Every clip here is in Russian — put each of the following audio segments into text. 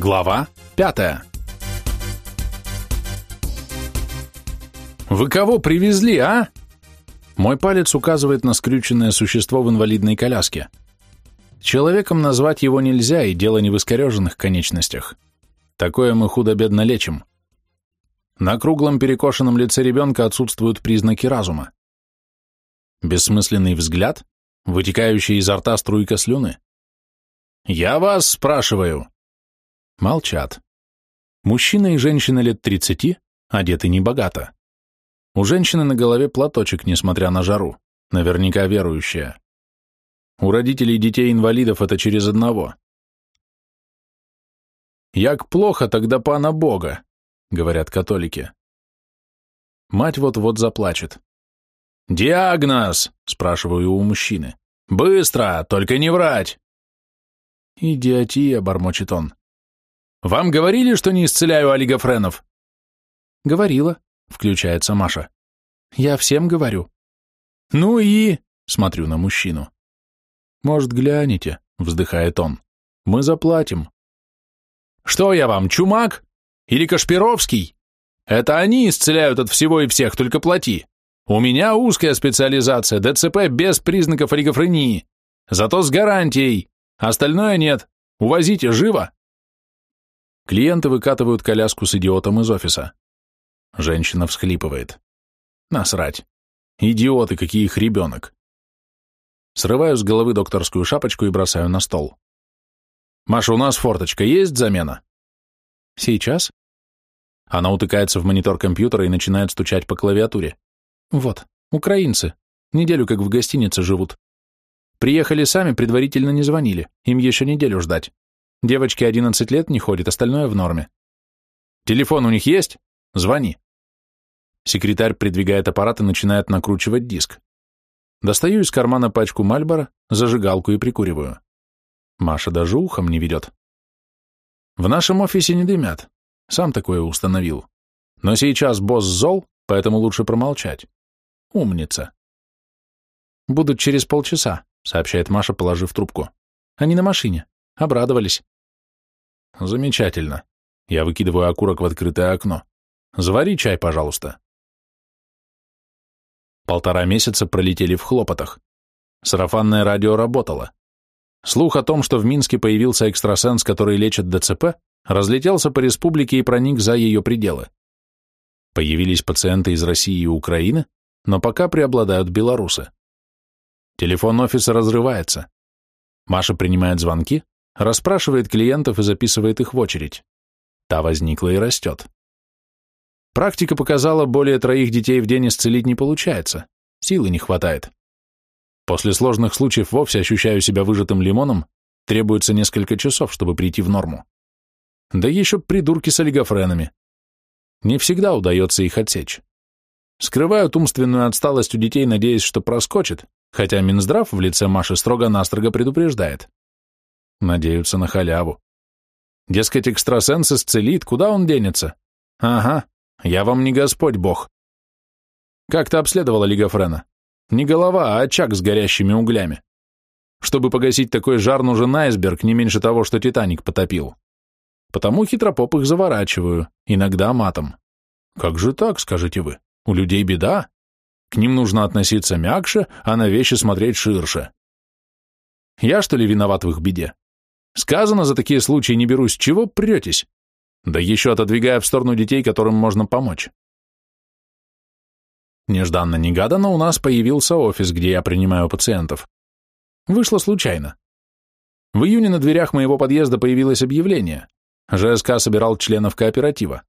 Глава пятая. «Вы кого привезли, а?» Мой палец указывает на скрюченное существо в инвалидной коляске. Человеком назвать его нельзя, и дело не в искореженных конечностях. Такое мы худо-бедно лечим. На круглом перекошенном лице ребенка отсутствуют признаки разума. Бессмысленный взгляд, вытекающая изо рта струйка слюны. «Я вас спрашиваю!» Молчат. Мужчина и женщина лет тридцати, одеты небогато. У женщины на голове платочек, несмотря на жару, наверняка верующая. У родителей детей-инвалидов это через одного. «Як плохо, тогда пана Бога», — говорят католики. Мать вот-вот заплачет. «Диагноз!» — спрашиваю у мужчины. «Быстро, только не врать!» «Идиотия», — бормочет он. Вам говорили, что не исцеляю олигофренов? Говорила, включается Маша. Я всем говорю. Ну и... Смотрю на мужчину. Может, глянете, вздыхает он. Мы заплатим. Что я вам, чумак? Или Кашпировский? Это они исцеляют от всего и всех, только плати. У меня узкая специализация, ДЦП без признаков олигофрении. Зато с гарантией. Остальное нет. Увозите живо. Клиенты выкатывают коляску с идиотом из офиса. Женщина всхлипывает. Насрать. Идиоты, какие их ребенок. Срываю с головы докторскую шапочку и бросаю на стол. «Маша, у нас форточка, есть замена?» «Сейчас?» Она утыкается в монитор компьютера и начинает стучать по клавиатуре. «Вот, украинцы. Неделю как в гостинице живут. Приехали сами, предварительно не звонили. Им еще неделю ждать. Девочке 11 лет не ходит, остальное в норме. Телефон у них есть? Звони. Секретарь придвигает аппарат и начинает накручивать диск. Достаю из кармана пачку Мальбора, зажигалку и прикуриваю. Маша даже ухом не ведет. В нашем офисе не дымят. Сам такое установил. Но сейчас босс зол, поэтому лучше промолчать. Умница. Будут через полчаса, сообщает Маша, положив трубку. Они на машине. Обрадовались. Замечательно. Я выкидываю окурок в открытое окно. Завари чай, пожалуйста. Полтора месяца пролетели в хлопотах. Сарафанное радио работало. Слух о том, что в Минске появился экстрасенс, который лечит ДЦП, разлетелся по республике и проник за ее пределы. Появились пациенты из России и Украины, но пока преобладают белорусы. Телефон офиса разрывается. Маша принимает звонки, расспрашивает клиентов и записывает их в очередь. Та возникла и растет. Практика показала, более троих детей в день исцелить не получается, силы не хватает. После сложных случаев вовсе ощущаю себя выжатым лимоном, требуется несколько часов, чтобы прийти в норму. Да еще придурки с олигофренами. Не всегда удается их отсечь. Скрывают умственную отсталость у детей, надеясь, что проскочит, хотя Минздрав в лице Маши строго-настрого предупреждает. Надеются на халяву. Дескать, экстрасенс исцелит, куда он денется? Ага, я вам не Господь Бог. Как то обследовала Лига Френа? Не голова, а очаг с горящими углями. Чтобы погасить такой жар, нужен айсберг, не меньше того, что Титаник потопил. Потому хитропоп их заворачиваю, иногда матом. Как же так, скажете вы? У людей беда. К ним нужно относиться мягче, а на вещи смотреть ширше. Я, что ли, виноват в их беде? Сказано, за такие случаи не берусь, чего претесь? Да еще отодвигая в сторону детей, которым можно помочь. Нежданно-негаданно у нас появился офис, где я принимаю пациентов. Вышло случайно. В июне на дверях моего подъезда появилось объявление. ЖСК собирал членов кооператива.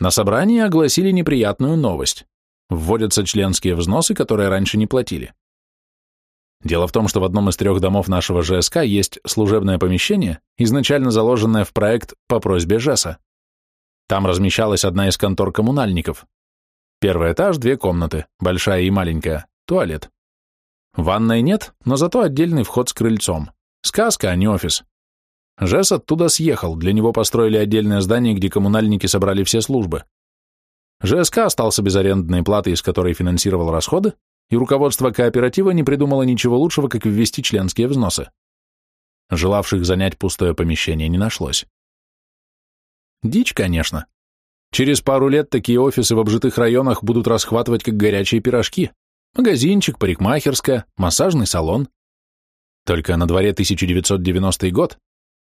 На собрании огласили неприятную новость. Вводятся членские взносы, которые раньше не платили. Дело в том, что в одном из трех домов нашего ЖСК есть служебное помещение, изначально заложенное в проект по просьбе ЖЭСа. Там размещалась одна из контор коммунальников. Первый этаж, две комнаты, большая и маленькая, туалет. Ванной нет, но зато отдельный вход с крыльцом. Сказка, а не офис. ЖЭС оттуда съехал, для него построили отдельное здание, где коммунальники собрали все службы. ЖСК остался без арендной платы, из которой финансировал расходы, и руководство кооператива не придумало ничего лучшего, как ввести членские взносы. Желавших занять пустое помещение не нашлось. Дичь, конечно. Через пару лет такие офисы в обжитых районах будут расхватывать как горячие пирожки. Магазинчик, парикмахерская, массажный салон. Только на дворе 1990 год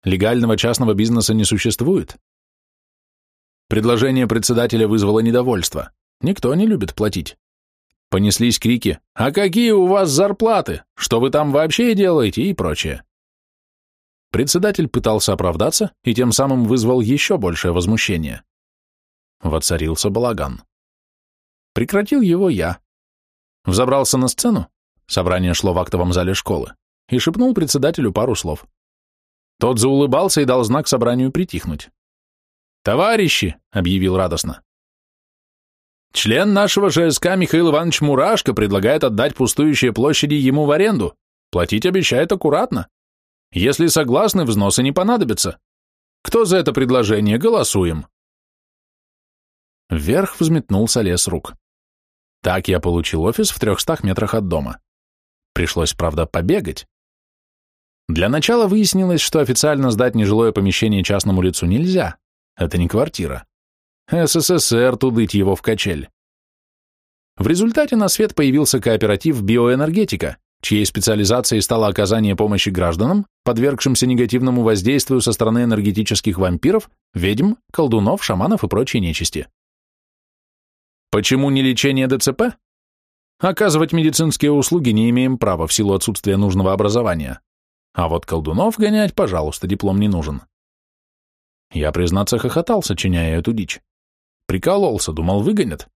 легального частного бизнеса не существует. Предложение председателя вызвало недовольство. Никто не любит платить. Понеслись крики «А какие у вас зарплаты? Что вы там вообще делаете?» и прочее. Председатель пытался оправдаться и тем самым вызвал еще большее возмущение. Воцарился балаган. Прекратил его я. Взобрался на сцену, собрание шло в актовом зале школы, и шепнул председателю пару слов. Тот заулыбался и дал знак собранию притихнуть. «Товарищи!» — объявил радостно. «Член нашего ЖСК Михаил Иванович Мурашко предлагает отдать пустующие площади ему в аренду. Платить обещает аккуратно. Если согласны, взносы не понадобятся. Кто за это предложение? Голосуем. Вверх взметнулся лес рук. Так я получил офис в трехстах метрах от дома. Пришлось, правда, побегать. Для начала выяснилось, что официально сдать нежилое помещение частному лицу нельзя. Это не квартира. СССР тудыть его в качель. В результате на свет появился кооператив «Биоэнергетика», чьей специализацией стало оказание помощи гражданам, подвергшимся негативному воздействию со стороны энергетических вампиров, ведьм, колдунов, шаманов и прочей нечисти. Почему не лечение ДЦП? Оказывать медицинские услуги не имеем права в силу отсутствия нужного образования. А вот колдунов гонять, пожалуйста, диплом не нужен. Я, признаться, хохотал, сочиняя эту дичь. Прикололся, думал, выгонят.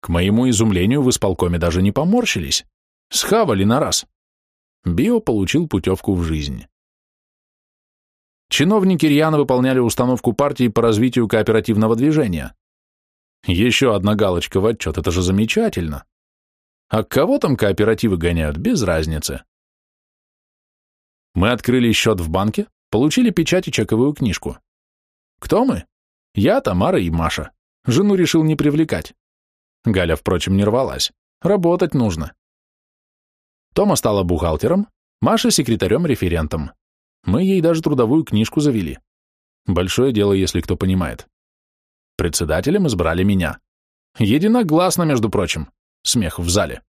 К моему изумлению в исполкоме даже не поморщились. Схавали на раз. Био получил путевку в жизнь. Чиновники рьяно выполняли установку партии по развитию кооперативного движения. Еще одна галочка в отчет, это же замечательно. А кого там кооперативы гоняют, без разницы. Мы открыли счет в банке, получили печать и чековую книжку. Кто мы? Я, Тамара и Маша. Жену решил не привлекать. Галя, впрочем, не рвалась. Работать нужно. Тома стала бухгалтером, Маша секретарем-референтом. Мы ей даже трудовую книжку завели. Большое дело, если кто понимает. Председателем избрали меня. Единогласно, между прочим. Смех в зале.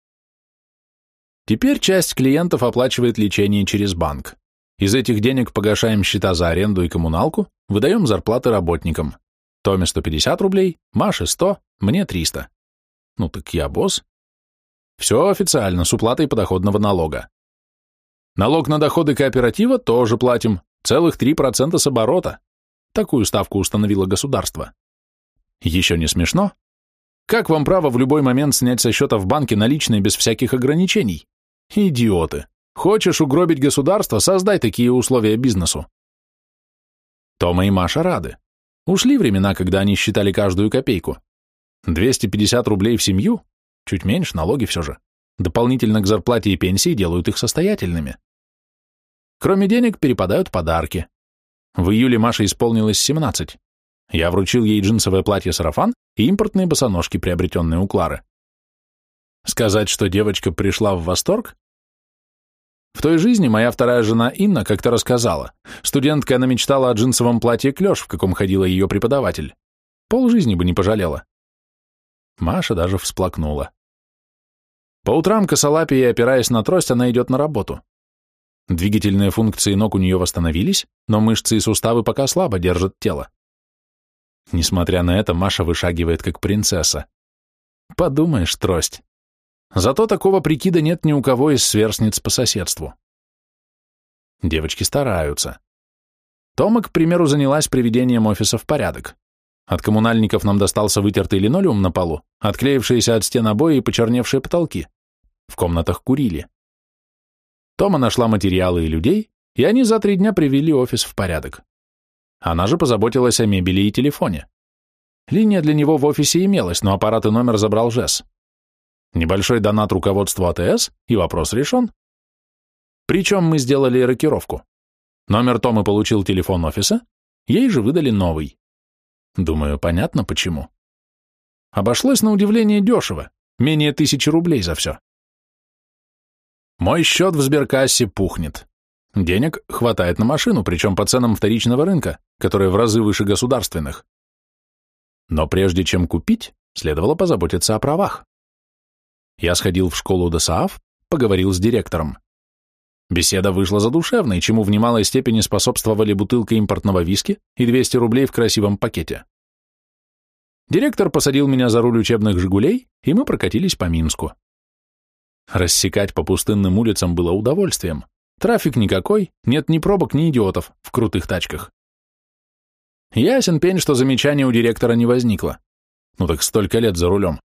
Теперь часть клиентов оплачивает лечение через банк. Из этих денег погашаем счета за аренду и коммуналку, выдаем зарплаты работникам. Томе 150 рублей, Маше 100, мне 300. Ну так я босс. Все официально, с уплатой подоходного налога. Налог на доходы кооператива тоже платим, целых 3% с оборота. Такую ставку установило государство. Еще не смешно? Как вам право в любой момент снять со счета в банке наличные без всяких ограничений? Идиоты. Хочешь угробить государство, создай такие условия бизнесу. Тома и Маша рады. Ушли времена, когда они считали каждую копейку. 250 рублей в семью Чуть меньше, налоги все же. Дополнительно к зарплате и пенсии делают их состоятельными. Кроме денег перепадают подарки. В июле Маше исполнилось 17. Я вручил ей джинсовое платье-сарафан и импортные босоножки, приобретенные у Клары. Сказать, что девочка пришла в восторг? В той жизни моя вторая жена Инна как-то рассказала. Студентка она мечтала о джинсовом платье клеш, в каком ходила ее преподаватель. Пол жизни бы не пожалела. Маша даже всплакнула. По утрам косолапия, опираясь на трость, она идет на работу. Двигательные функции ног у нее восстановились, но мышцы и суставы пока слабо держат тело. Несмотря на это, Маша вышагивает как принцесса. Подумаешь, трость. Зато такого прикида нет ни у кого из сверстниц по соседству. Девочки стараются. Тома, к примеру, занялась приведением офиса в порядок. От коммунальников нам достался вытертый линолеум на полу, отклеившиеся от стен обои и почерневшие потолки. В комнатах курили. Тома нашла материалы и людей, и они за три дня привели офис в порядок. Она же позаботилась о мебели и телефоне. Линия для него в офисе имелась, но аппарат и номер забрал ЖЭС. Небольшой донат руководству АТС, и вопрос решен. Причем мы сделали рокировку. Номер Томы получил телефон офиса, ей же выдали новый. Думаю, понятно почему. Обошлось на удивление дешево, менее тысячи рублей за все. Мой счет в сберкассе пухнет. Денег хватает на машину, причем по ценам вторичного рынка, которые в разы выше государственных. Но прежде чем купить, следовало позаботиться о правах. Я сходил в школу ДОСААФ, поговорил с директором. Беседа вышла задушевной, чему в немалой степени способствовали бутылка импортного виски и 200 рублей в красивом пакете. Директор посадил меня за руль учебных «Жигулей», и мы прокатились по Минску. Рассекать по пустынным улицам было удовольствием. Трафик никакой, нет ни пробок, ни идиотов в крутых тачках. Ясен пень, что замечания у директора не возникло. Ну так столько лет за рулем.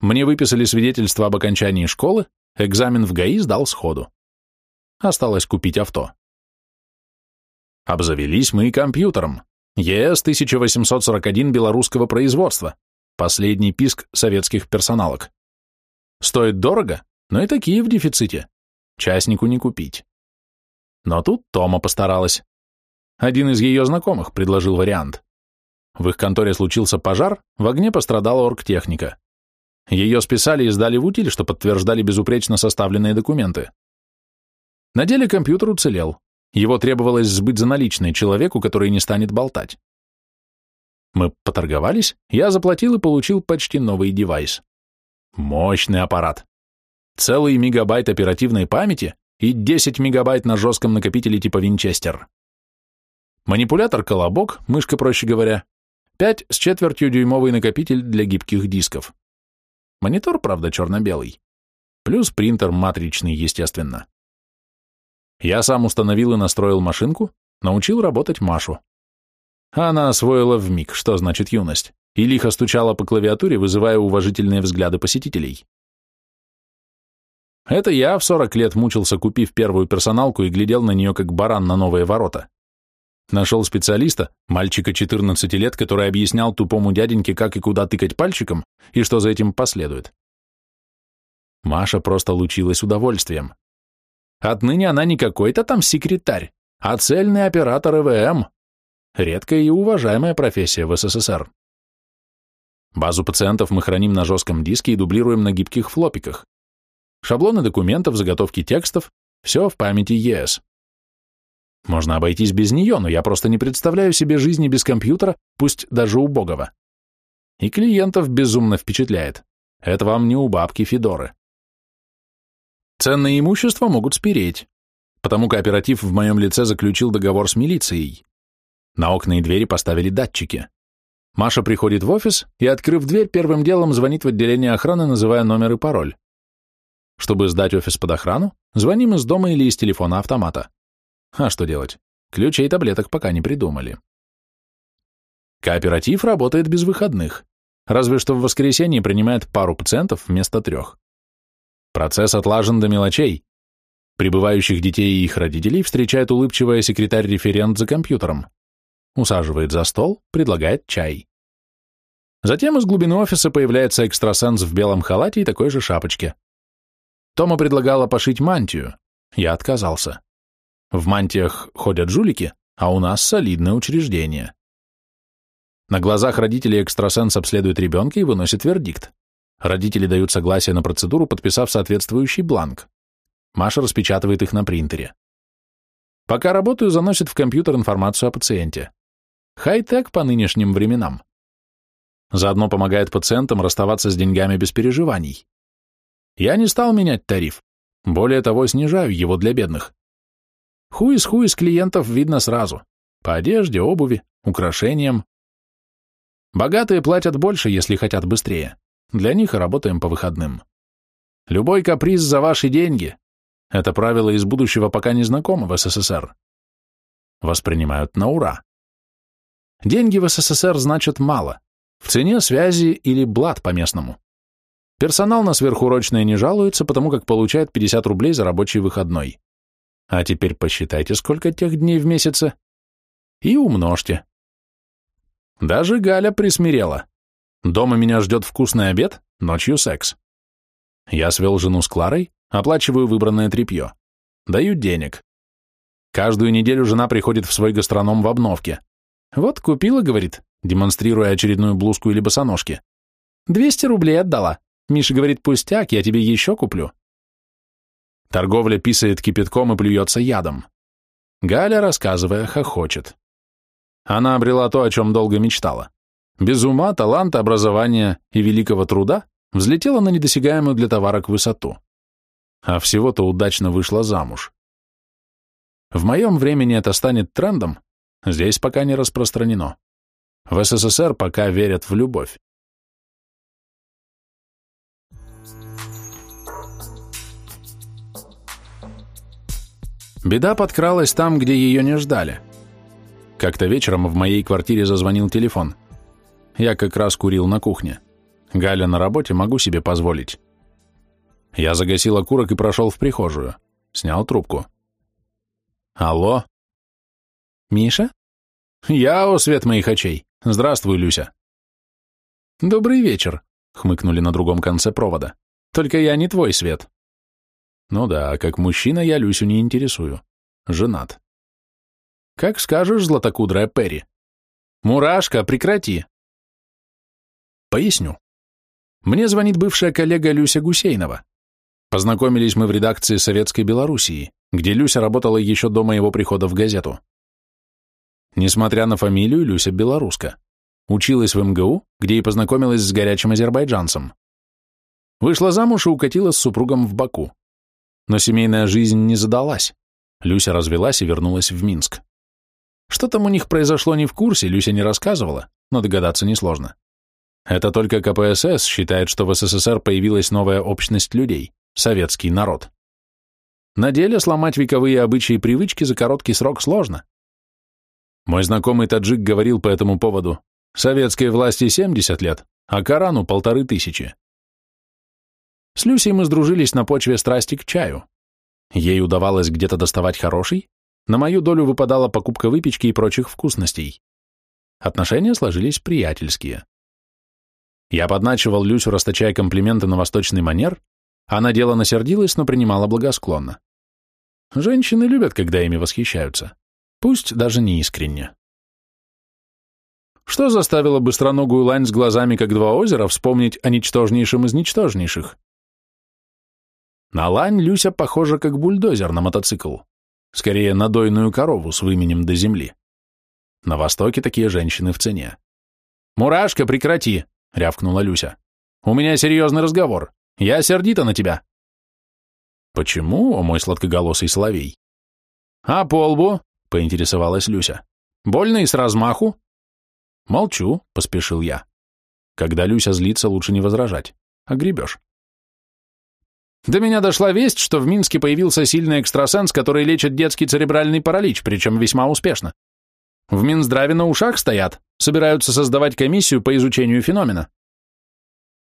Мне выписали свидетельство об окончании школы, экзамен в ГАИ сдал сходу. Осталось купить авто. Обзавелись мы и компьютером. ЕС-1841 белорусского производства. Последний писк советских персоналок. Стоит дорого, но и такие в дефиците. Частнику не купить. Но тут Тома постаралась. Один из ее знакомых предложил вариант. В их конторе случился пожар, в огне пострадала оргтехника. Ее списали и сдали в утиль, что подтверждали безупречно составленные документы. На деле компьютер уцелел. Его требовалось сбыть за наличные человеку, который не станет болтать. Мы поторговались, я заплатил и получил почти новый девайс. Мощный аппарат. Целый мегабайт оперативной памяти и 10 мегабайт на жестком накопителе типа Винчестер. Манипулятор-колобок, мышка, проще говоря, 5 с четвертью дюймовый накопитель для гибких дисков. Монитор, правда, черно-белый. Плюс принтер матричный, естественно. Я сам установил и настроил машинку, научил работать Машу. Она освоила в миг, что значит юность и лихо стучала по клавиатуре, вызывая уважительные взгляды посетителей. Это я в 40 лет мучился, купив первую персоналку и глядел на нее как баран на новые ворота. Нашел специалиста, мальчика 14 лет, который объяснял тупому дяденьке, как и куда тыкать пальчиком, и что за этим последует. Маша просто лучилась удовольствием. Отныне она не какой-то там секретарь, а цельный оператор ЭВМ. Редкая и уважаемая профессия в СССР. Базу пациентов мы храним на жестком диске и дублируем на гибких флопиках. Шаблоны документов, заготовки текстов – все в памяти ЕС. Можно обойтись без нее, но я просто не представляю себе жизни без компьютера, пусть даже убогого. И клиентов безумно впечатляет. Это вам не у бабки Федоры. Ценное имущество могут спереть, потому кооператив в моем лице заключил договор с милицией. На окна и двери поставили датчики. Маша приходит в офис и, открыв дверь, первым делом звонит в отделение охраны, называя номер и пароль. Чтобы сдать офис под охрану, звоним из дома или из телефона автомата. А что делать? Ключей и таблеток пока не придумали. Кооператив работает без выходных, разве что в воскресенье принимает пару пациентов вместо трех. Процесс отлажен до мелочей. Прибывающих детей и их родителей встречает улыбчивая секретарь-референт за компьютером усаживает за стол, предлагает чай. Затем из глубины офиса появляется экстрасенс в белом халате и такой же шапочке. Тома предлагала пошить мантию. Я отказался. В мантиях ходят жулики, а у нас солидное учреждение. На глазах родителей экстрасенс обследует ребенка и выносит вердикт. Родители дают согласие на процедуру, подписав соответствующий бланк. Маша распечатывает их на принтере. Пока работаю, заносит в компьютер информацию о пациенте. Хай-тек по нынешним временам. Заодно помогает пациентам расставаться с деньгами без переживаний. Я не стал менять тариф. Более того, снижаю его для бедных. Хуй с клиентов видно сразу. По одежде, обуви, украшениям. Богатые платят больше, если хотят быстрее. Для них и работаем по выходным. Любой каприз за ваши деньги. Это правило из будущего пока не знакомо в СССР. Воспринимают на ура. Деньги в СССР значат мало. В цене связи или блат по-местному. Персонал на сверхурочное не жалуется, потому как получает 50 рублей за рабочий выходной. А теперь посчитайте, сколько тех дней в месяце, и умножьте. Даже Галя присмирела. Дома меня ждет вкусный обед, ночью секс. Я свел жену с Кларой, оплачиваю выбранное тряпье. Даю денег. Каждую неделю жена приходит в свой гастроном в обновке. Вот купила, говорит, демонстрируя очередную блузку или босоножки. Двести рублей отдала. Миша говорит, пустяк, я тебе еще куплю. Торговля писает кипятком и плюется ядом. Галя, рассказывая, хохочет. Она обрела то, о чем долго мечтала. Без ума, таланта, образования и великого труда взлетела на недосягаемую для товарок высоту. А всего-то удачно вышла замуж. В моем времени это станет трендом, здесь пока не распространено. В СССР пока верят в любовь. Беда подкралась там, где ее не ждали. Как-то вечером в моей квартире зазвонил телефон. Я как раз курил на кухне. Галя на работе, могу себе позволить. Я загасил окурок и прошел в прихожую. Снял трубку. Алло? Миша? Я, о, свет моих очей. Здравствуй, Люся. Добрый вечер, хмыкнули на другом конце провода. Только я не твой свет. Ну да, как мужчина я Люсю не интересую. Женат. Как скажешь, златокудрая Перри. Мурашка, прекрати. Поясню. Мне звонит бывшая коллега Люся Гусейнова. Познакомились мы в редакции Советской Белоруссии, где Люся работала еще до моего прихода в газету. Несмотря на фамилию, Люся белоруска. Училась в МГУ, где и познакомилась с горячим азербайджанцем. Вышла замуж и укатила с супругом в Баку. Но семейная жизнь не задалась. Люся развелась и вернулась в Минск. Что там у них произошло не в курсе, Люся не рассказывала, но догадаться несложно. Это только КПСС считает, что в СССР появилась новая общность людей – советский народ. На деле сломать вековые обычаи и привычки за короткий срок сложно. Мой знакомый таджик говорил по этому поводу, советской власти 70 лет, а Корану полторы тысячи. С Люсей мы сдружились на почве страсти к чаю. Ей удавалось где-то доставать хороший, на мою долю выпадала покупка выпечки и прочих вкусностей. Отношения сложились приятельские. Я подначивал Люсю, расточая комплименты на восточный манер, она дело насердилась, но принимала благосклонно. Женщины любят, когда ими восхищаются, пусть даже не искренне. Что заставило быстроногую лань с глазами, как два озера, вспомнить о ничтожнейшем из ничтожнейших? На лань Люся похожа как бульдозер на мотоцикл. Скорее, на дойную корову с выменем до земли. На Востоке такие женщины в цене. «Мурашка, прекрати!» — рявкнула Люся. «У меня серьезный разговор. Я сердита на тебя». «Почему, о мой сладкоголосый соловей?» «А по лбу?» — поинтересовалась Люся. «Больно и с размаху?» «Молчу», — поспешил я. Когда Люся злится, лучше не возражать. Огребешь. До меня дошла весть, что в Минске появился сильный экстрасенс, который лечит детский церебральный паралич, причем весьма успешно. В Минздраве на ушах стоят, собираются создавать комиссию по изучению феномена.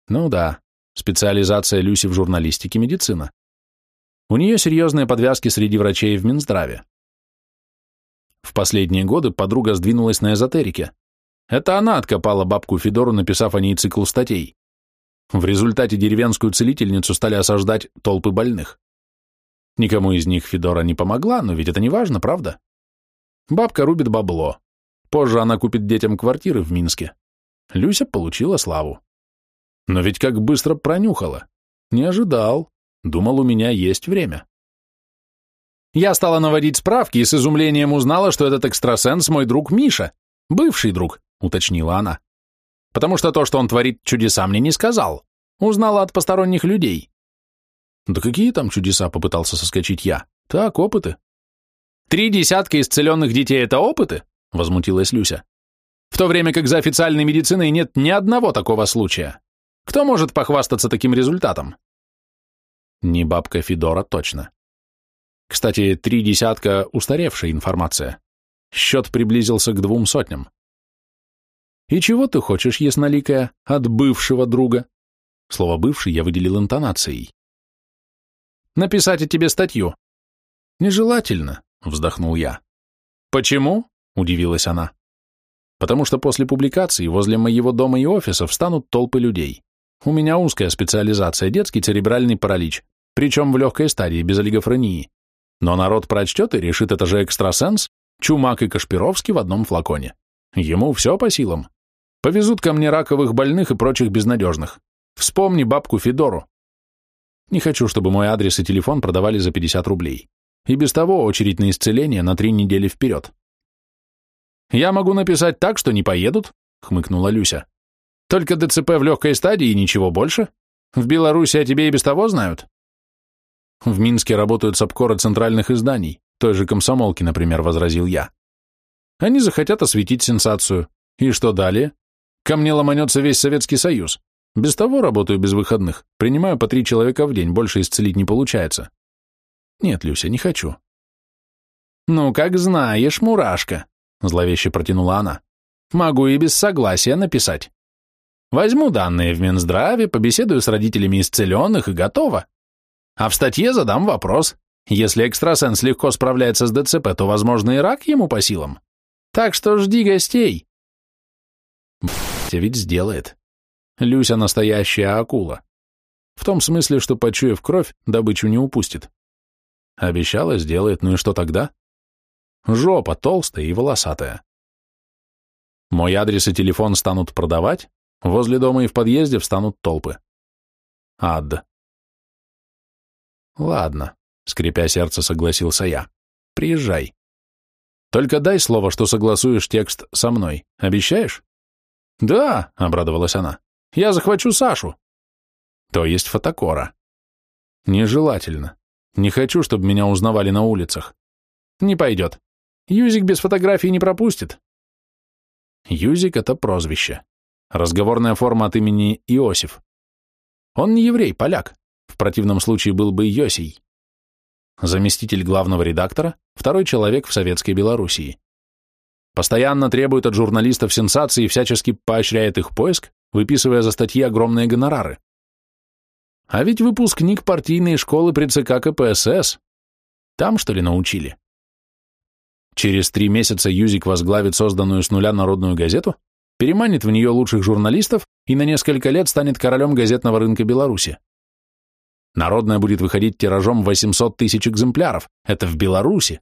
Ну да, специализация Люси в журналистике медицина. У нее серьезные подвязки среди врачей в Минздраве. В последние годы подруга сдвинулась на эзотерике. Это она откопала бабку Федору, написав о ней цикл статей. В результате деревенскую целительницу стали осаждать толпы больных. Никому из них Федора не помогла, но ведь это не важно, правда? Бабка рубит бабло. Позже она купит детям квартиры в Минске. Люся получила славу. Но ведь как быстро пронюхала. Не ожидал. Думал, у меня есть время. Я стала наводить справки и с изумлением узнала, что этот экстрасенс мой друг Миша, бывший друг, уточнила она потому что то, что он творит чудеса, мне не сказал. Узнала от посторонних людей. Да какие там чудеса, попытался соскочить я. Так, опыты. Три десятка исцеленных детей — это опыты? Возмутилась Люся. В то время как за официальной медициной нет ни одного такого случая. Кто может похвастаться таким результатом? Не бабка Федора точно. Кстати, три десятка — устаревшая информация. Счет приблизился к двум сотням. И чего ты хочешь, ясноликая, от бывшего друга? Слово «бывший» я выделил интонацией. Написать о тебе статью. Нежелательно, вздохнул я. Почему? Удивилась она. Потому что после публикации возле моего дома и офиса встанут толпы людей. У меня узкая специализация, детский церебральный паралич, причем в легкой стадии, без олигофрении. Но народ прочтет и решит, это же экстрасенс, Чумак и Кашпировский в одном флаконе. Ему все по силам. Повезут ко мне раковых больных и прочих безнадежных. Вспомни бабку Федору. Не хочу, чтобы мой адрес и телефон продавали за 50 рублей. И без того очередь на исцеление на три недели вперед. «Я могу написать так, что не поедут», — хмыкнула Люся. «Только ДЦП в легкой стадии и ничего больше. В Беларуси о тебе и без того знают». В Минске работают сапкоры центральных изданий, той же комсомолки, например, возразил я. Они захотят осветить сенсацию. И что далее? Ко мне ломанется весь Советский Союз. Без того работаю без выходных, принимаю по три человека в день, больше исцелить не получается. Нет, Люся, не хочу. Ну, как знаешь, мурашка, зловеще протянула она. Могу и без согласия написать. Возьму данные в Минздраве, побеседую с родителями исцеленных и готово. А в статье задам вопрос. Если экстрасенс легко справляется с ДЦП, то, возможно, и рак ему по силам. Так что жди гостей. Б***ь, ведь сделает. Люся настоящая акула. В том смысле, что, почуяв кровь, добычу не упустит. Обещала, сделает, ну и что тогда? Жопа толстая и волосатая. Мой адрес и телефон станут продавать, возле дома и в подъезде встанут толпы. Ад. Ладно, скрипя сердце, согласился я. Приезжай. Только дай слово, что согласуешь текст со мной. Обещаешь? Да, обрадовалась она. Я захвачу Сашу. То есть фотокора. Нежелательно. Не хочу, чтобы меня узнавали на улицах. Не пойдет. Юзик без фотографии не пропустит. Юзик — это прозвище. Разговорная форма от имени Иосиф. Он не еврей, поляк. В противном случае был бы Йосий. Заместитель главного редактора, второй человек в советской Белоруссии. Постоянно требует от журналистов сенсаций и всячески поощряет их поиск, выписывая за статьи огромные гонорары. А ведь выпускник партийной школы при ЦК КПСС. Там, что ли, научили? Через три месяца Юзик возглавит созданную с нуля народную газету, переманит в нее лучших журналистов и на несколько лет станет королем газетного рынка Беларуси. Народная будет выходить тиражом 800 тысяч экземпляров. Это в Беларуси.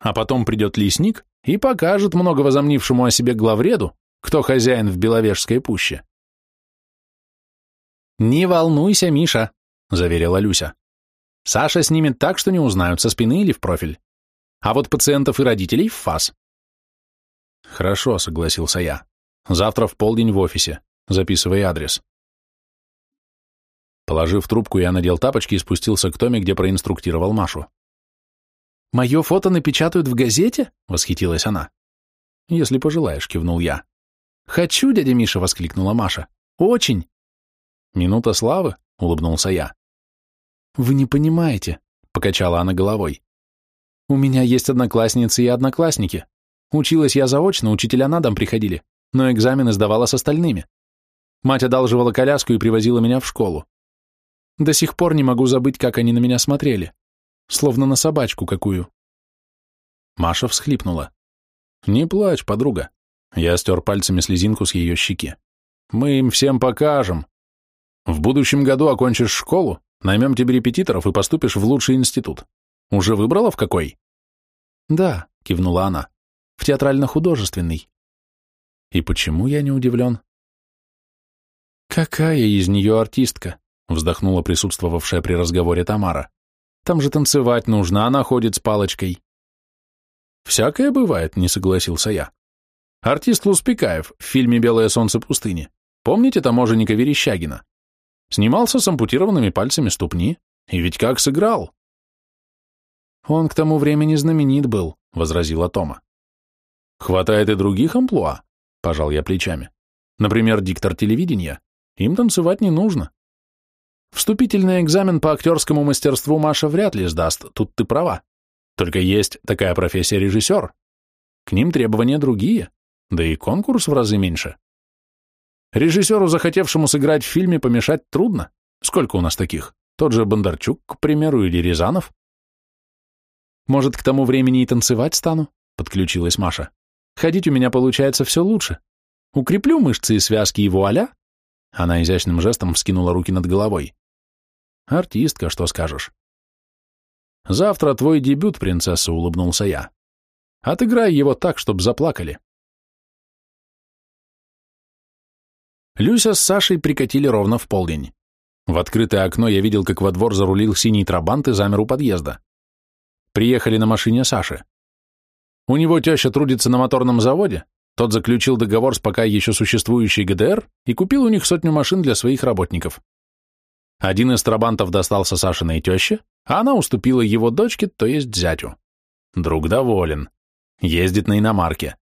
А потом придет лесник и покажет много возомнившему о себе главреду, кто хозяин в Беловежской пуще. «Не волнуйся, Миша», — заверила Люся. «Саша снимет так, что не узнают, со спины или в профиль. А вот пациентов и родителей в фас». «Хорошо», — согласился я. «Завтра в полдень в офисе. Записывай адрес». Положив трубку, я надел тапочки и спустился к Томе, где проинструктировал Машу. «Мое фото напечатают в газете?» — восхитилась она. «Если пожелаешь», — кивнул я. «Хочу, дядя Миша!» — воскликнула Маша. «Очень!» «Минута славы?» — улыбнулся я. «Вы не понимаете», — покачала она головой. «У меня есть одноклассницы и одноклассники. Училась я заочно, учителя на дом приходили, но экзамены сдавала с остальными. Мать одалживала коляску и привозила меня в школу. До сих пор не могу забыть, как они на меня смотрели. Словно на собачку какую». Маша всхлипнула. «Не плачь, подруга. Я стер пальцами слезинку с ее щеки. «Мы им всем покажем. В будущем году окончишь школу, наймем тебе репетиторов и поступишь в лучший институт. Уже выбрала в какой?» «Да», — кивнула она, — «в театрально-художественный». «И почему я не удивлен?» «Какая из нее артистка?» — вздохнула присутствовавшая при разговоре Тамара. «Там же танцевать нужно, она ходит с палочкой». «Всякое бывает», — не согласился я. Артист Луспекаев в фильме «Белое солнце пустыни». Помните таможенника Верещагина? Снимался с ампутированными пальцами ступни. И ведь как сыграл? Он к тому времени знаменит был, возразила Тома. Хватает и других амплуа, пожал я плечами. Например, диктор телевидения. Им танцевать не нужно. Вступительный экзамен по актерскому мастерству Маша вряд ли сдаст, тут ты права. Только есть такая профессия режиссер. К ним требования другие да и конкурс в разы меньше. Режиссеру, захотевшему сыграть в фильме, помешать трудно. Сколько у нас таких? Тот же Бондарчук, к примеру, или Рязанов? Может, к тому времени и танцевать стану? Подключилась Маша. Ходить у меня получается все лучше. Укреплю мышцы и связки и вуаля. Она изящным жестом вскинула руки над головой. Артистка, что скажешь. Завтра твой дебют, принцесса, улыбнулся я. Отыграй его так, чтоб заплакали. Люся с Сашей прикатили ровно в полдень. В открытое окно я видел, как во двор зарулил синий трабант и замер у подъезда. Приехали на машине Саши. У него теща трудится на моторном заводе, тот заключил договор с пока еще существующей ГДР и купил у них сотню машин для своих работников. Один из трабантов достался Сашиной теще, а она уступила его дочке, то есть зятю. Друг доволен. Ездит на иномарке.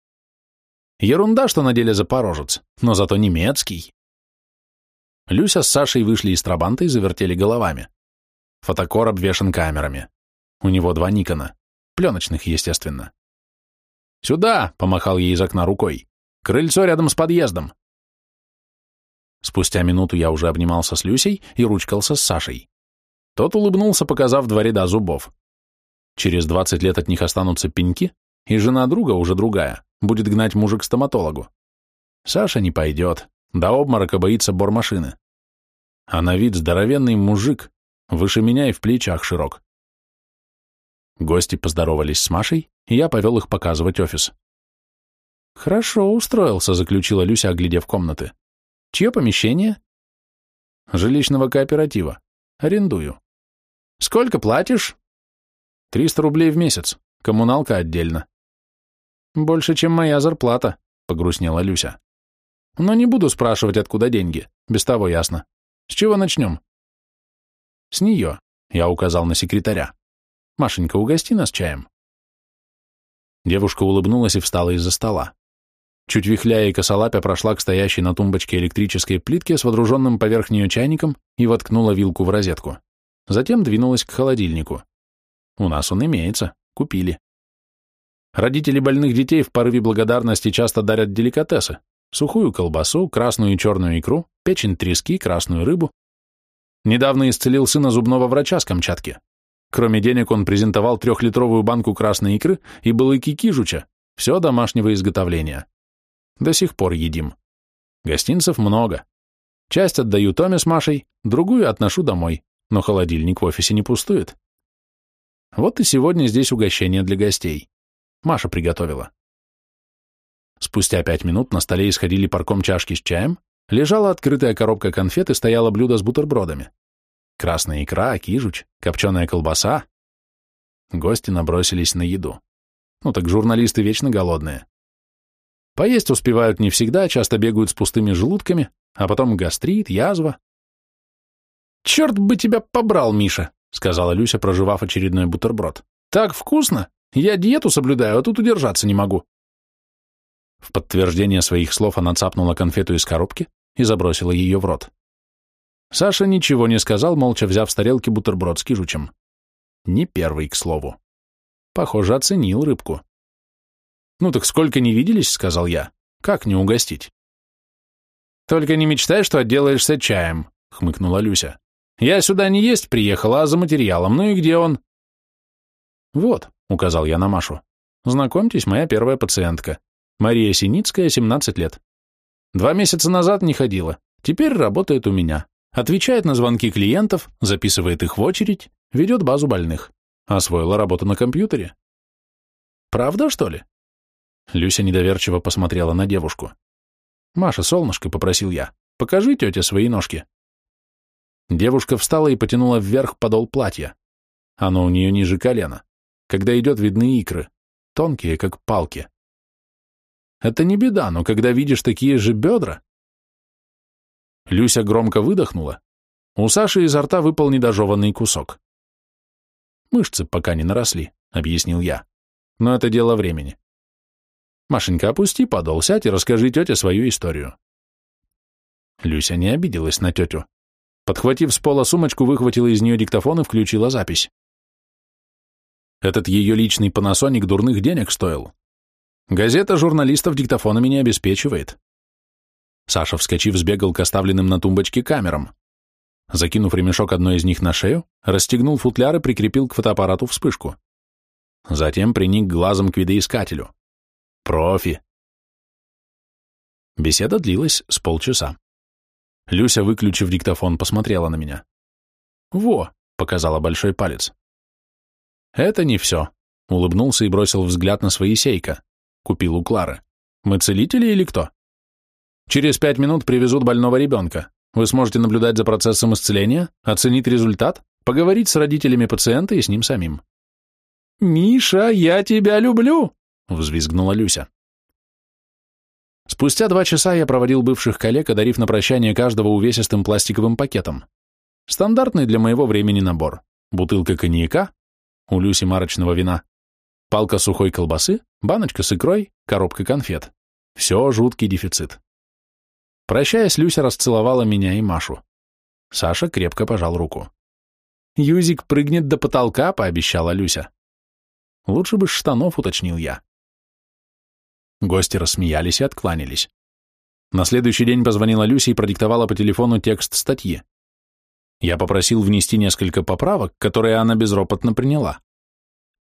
Ерунда, что на деле запорожец, но зато немецкий. Люся с Сашей вышли из трабанта и завертели головами. Фотокор обвешан камерами. У него два Никона. Пленочных, естественно. «Сюда!» — помахал ей из окна рукой. «Крыльцо рядом с подъездом!» Спустя минуту я уже обнимался с Люсей и ручкался с Сашей. Тот улыбнулся, показав два ряда зубов. Через двадцать лет от них останутся пеньки, и жена друга, уже другая, будет гнать мужа к стоматологу. Саша не пойдет, до обморока боится бормашины. А на вид здоровенный мужик, выше меня и в плечах широк. Гости поздоровались с Машей, и я повел их показывать офис. «Хорошо устроился», — заключила Люся, оглядев комнаты. «Чье помещение?» «Жилищного кооператива. Арендую». «Сколько платишь?» «Триста рублей в месяц. Коммуналка отдельно». «Больше, чем моя зарплата», — погрустнела Люся. «Но не буду спрашивать, откуда деньги. Без того ясно. С чего начнем?» «С нее», — я указал на секретаря. «Машенька, угости нас чаем». Девушка улыбнулась и встала из-за стола. Чуть вихляя и косолапя прошла к стоящей на тумбочке электрической плитке с водруженным поверх нее чайником и воткнула вилку в розетку. Затем двинулась к холодильнику. У нас он имеется, купили. Родители больных детей в порыве благодарности часто дарят деликатесы. Сухую колбасу, красную и черную икру, печень трески, красную рыбу. Недавно исцелил сына зубного врача с Камчатки. Кроме денег он презентовал трехлитровую банку красной икры и балыки кижуча, все домашнего изготовления. До сих пор едим. Гостинцев много. Часть отдаю Томе с Машей, другую отношу домой, но холодильник в офисе не пустует. Вот и сегодня здесь угощение для гостей. Маша приготовила. Спустя пять минут на столе исходили парком чашки с чаем, лежала открытая коробка конфет и стояло блюдо с бутербродами. Красная икра, кижуч, копченая колбаса. Гости набросились на еду. Ну так журналисты вечно голодные. Поесть успевают не всегда, часто бегают с пустыми желудками, а потом гастрит, язва. «Черт бы тебя побрал, Миша!» — сказала Люся, проживав очередной бутерброд. «Так вкусно! Я диету соблюдаю, а тут удержаться не могу». В подтверждение своих слов она цапнула конфету из коробки и забросила ее в рот. Саша ничего не сказал, молча взяв с тарелки бутерброд с кижучем. Не первый, к слову. Похоже, оценил рыбку. «Ну так сколько не виделись», — сказал я. «Как не угостить?» «Только не мечтай, что отделаешься чаем», — хмыкнула Люся. «Я сюда не есть приехала, а за материалом. Ну и где он?» «Вот», — указал я на Машу. «Знакомьтесь, моя первая пациентка. Мария Синицкая, 17 лет. Два месяца назад не ходила. Теперь работает у меня. Отвечает на звонки клиентов, записывает их в очередь, ведет базу больных. Освоила работу на компьютере. Правда, что ли? Люся недоверчиво посмотрела на девушку. «Маша, солнышко», — попросил я, — «покажи тете свои ножки». Девушка встала и потянула вверх подол платья. Оно у нее ниже колена. Когда идет, видны икры, тонкие, как палки. Это не беда, но когда видишь такие же бедра, Люся громко выдохнула. У Саши изо рта выпал недожеванный кусок. «Мышцы пока не наросли», — объяснил я. «Но это дело времени. Машенька, опусти подол, сядь и расскажи тете свою историю». Люся не обиделась на тетю. Подхватив с пола сумочку, выхватила из нее диктофон и включила запись. Этот ее личный панасоник дурных денег стоил. Газета журналистов диктофонами не обеспечивает. Саша, вскочив, сбегал к оставленным на тумбочке камерам. Закинув ремешок одной из них на шею, расстегнул футляр и прикрепил к фотоаппарату вспышку. Затем приник глазом к видоискателю. Профи. Беседа длилась с полчаса. Люся, выключив диктофон, посмотрела на меня. «Во!» — показала большой палец. «Это не все», — улыбнулся и бросил взгляд на свои сейка. Купил у Клары. «Мы целители или кто?» Через пять минут привезут больного ребенка. Вы сможете наблюдать за процессом исцеления, оценить результат, поговорить с родителями пациента и с ним самим. «Миша, я тебя люблю!» — взвизгнула Люся. Спустя два часа я проводил бывших коллег, одарив на прощание каждого увесистым пластиковым пакетом. Стандартный для моего времени набор. Бутылка коньяка, у Люси марочного вина, палка сухой колбасы, баночка с икрой, коробка конфет. Все жуткий дефицит. Прощаясь, Люся расцеловала меня и Машу. Саша крепко пожал руку. «Юзик прыгнет до потолка», — пообещала Люся. «Лучше бы штанов», — уточнил я. Гости рассмеялись и откланялись. На следующий день позвонила Люся и продиктовала по телефону текст статьи. Я попросил внести несколько поправок, которые она безропотно приняла.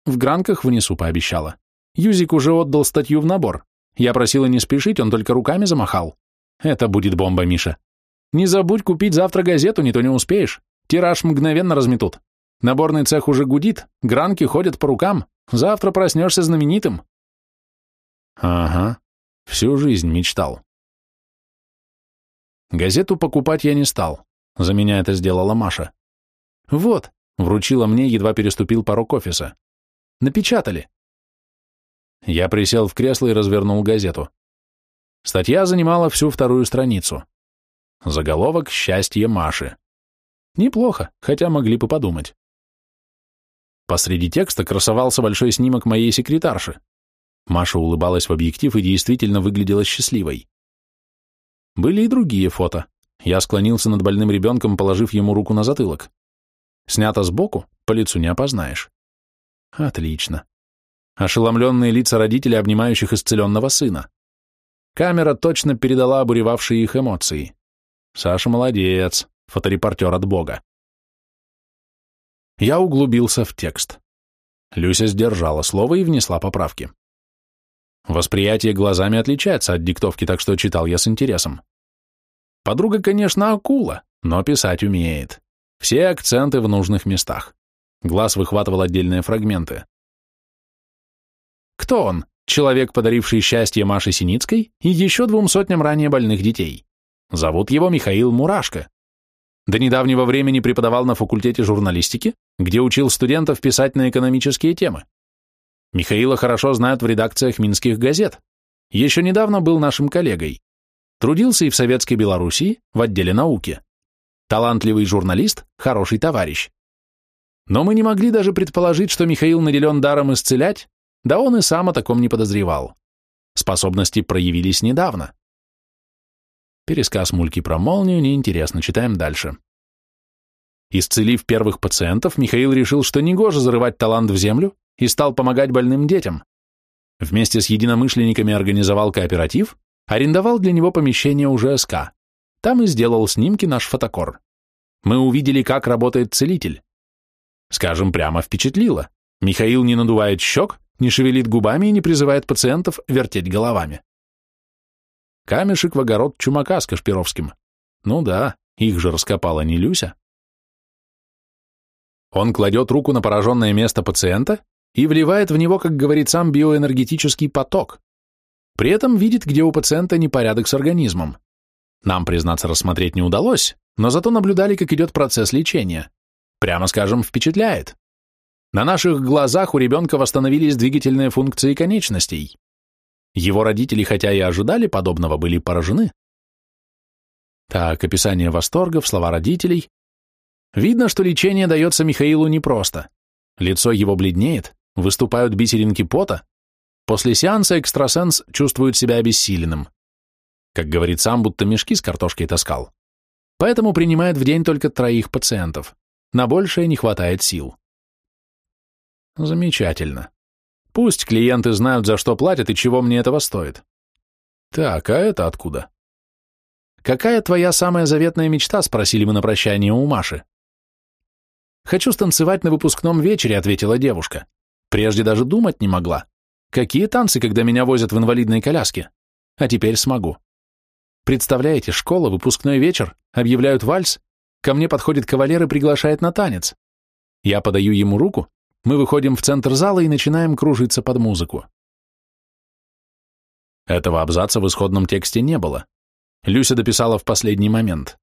В гранках внесу, пообещала. Юзик уже отдал статью в набор. Я просила не спешить, он только руками замахал. Это будет бомба, Миша. Не забудь купить завтра газету, не то не успеешь. Тираж мгновенно разметут. Наборный цех уже гудит, гранки ходят по рукам. Завтра проснешься знаменитым. Ага, всю жизнь мечтал. Газету покупать я не стал. За меня это сделала Маша. Вот, вручила мне, едва переступил порог офиса. Напечатали. Я присел в кресло и развернул газету. Статья занимала всю вторую страницу. Заголовок «Счастье Маши». Неплохо, хотя могли бы подумать. Посреди текста красовался большой снимок моей секретарши. Маша улыбалась в объектив и действительно выглядела счастливой. Были и другие фото. Я склонился над больным ребенком, положив ему руку на затылок. Снято сбоку, по лицу не опознаешь. Отлично. Ошеломленные лица родителей, обнимающих исцеленного сына. Камера точно передала обуревавшие их эмоции. Саша молодец, фоторепортер от Бога. Я углубился в текст. Люся сдержала слово и внесла поправки. Восприятие глазами отличается от диктовки, так что читал я с интересом. Подруга, конечно, акула, но писать умеет. Все акценты в нужных местах. Глаз выхватывал отдельные фрагменты. Кто он? Человек, подаривший счастье Маше Синицкой и еще двум сотням ранее больных детей. Зовут его Михаил Мурашко. До недавнего времени преподавал на факультете журналистики, где учил студентов писать на экономические темы. Михаила хорошо знают в редакциях минских газет. Еще недавно был нашим коллегой. Трудился и в Советской Белоруссии, в отделе науки. Талантливый журналист, хороший товарищ. Но мы не могли даже предположить, что Михаил наделен даром исцелять, да он и сам о таком не подозревал. Способности проявились недавно. Пересказ мульки про молнию неинтересно, читаем дальше. Исцелив первых пациентов, Михаил решил, что негоже зарывать талант в землю и стал помогать больным детям. Вместе с единомышленниками организовал кооператив, арендовал для него помещение у ЖСК. Там и сделал снимки наш фотокор. Мы увидели, как работает целитель. Скажем, прямо впечатлило. Михаил не надувает щек, не шевелит губами и не призывает пациентов вертеть головами. Камешек в огород чумака с Кашпировским. Ну да, их же раскопала не Люся. Он кладет руку на пораженное место пациента и вливает в него, как говорит сам, биоэнергетический поток. При этом видит, где у пациента непорядок с организмом. Нам, признаться, рассмотреть не удалось, но зато наблюдали, как идет процесс лечения. Прямо скажем, впечатляет. На наших глазах у ребенка восстановились двигательные функции конечностей. Его родители, хотя и ожидали подобного, были поражены. Так, описание восторгов, слова родителей. Видно, что лечение дается Михаилу непросто. Лицо его бледнеет, выступают бисеринки пота. После сеанса экстрасенс чувствует себя обессиленным. Как говорит сам, будто мешки с картошкой таскал. Поэтому принимает в день только троих пациентов. На большее не хватает сил. Замечательно. Пусть клиенты знают, за что платят и чего мне этого стоит. Так, а это откуда? Какая твоя самая заветная мечта, спросили мы на прощание у Маши. Хочу станцевать на выпускном вечере, ответила девушка. Прежде даже думать не могла. Какие танцы, когда меня возят в инвалидной коляске? А теперь смогу. Представляете, школа, выпускной вечер, объявляют вальс, ко мне подходит кавалер и приглашает на танец. Я подаю ему руку, мы выходим в центр зала и начинаем кружиться под музыку. Этого абзаца в исходном тексте не было. Люся дописала в последний момент.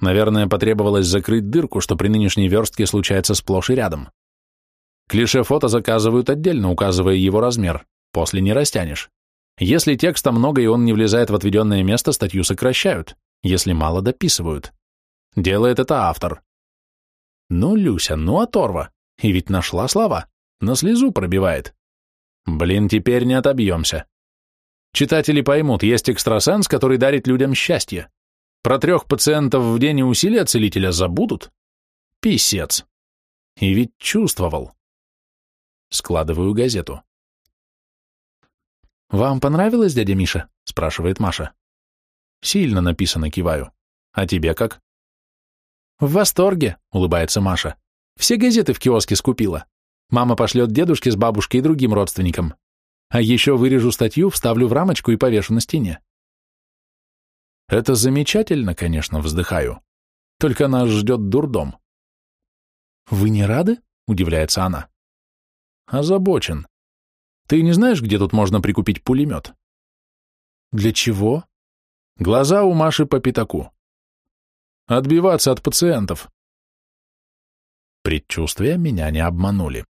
Наверное, потребовалось закрыть дырку, что при нынешней верстке случается сплошь и рядом. Клише фото заказывают отдельно, указывая его размер. После не растянешь. Если текста много и он не влезает в отведенное место, статью сокращают. Если мало, дописывают. Делает это автор. Ну, Люся, ну оторва. И ведь нашла слова. На слезу пробивает. Блин, теперь не отобьемся. Читатели поймут, есть экстрасенс, который дарит людям счастье. Про трех пациентов в день и усилия целителя забудут? Писец. И ведь чувствовал. Складываю газету. «Вам понравилось, дядя Миша?» — спрашивает Маша. «Сильно написано, киваю. А тебе как?» «В восторге», — улыбается Маша. «Все газеты в киоске скупила. Мама пошлет дедушке с бабушкой и другим родственникам. А еще вырежу статью, вставлю в рамочку и повешу на стене». «Это замечательно, конечно, вздыхаю. Только нас ждет дурдом». «Вы не рады?» — удивляется она. «Озабочен. Ты не знаешь, где тут можно прикупить пулемет?» «Для чего?» Глаза у Маши по пятаку. Отбиваться от пациентов. Предчувствия меня не обманули.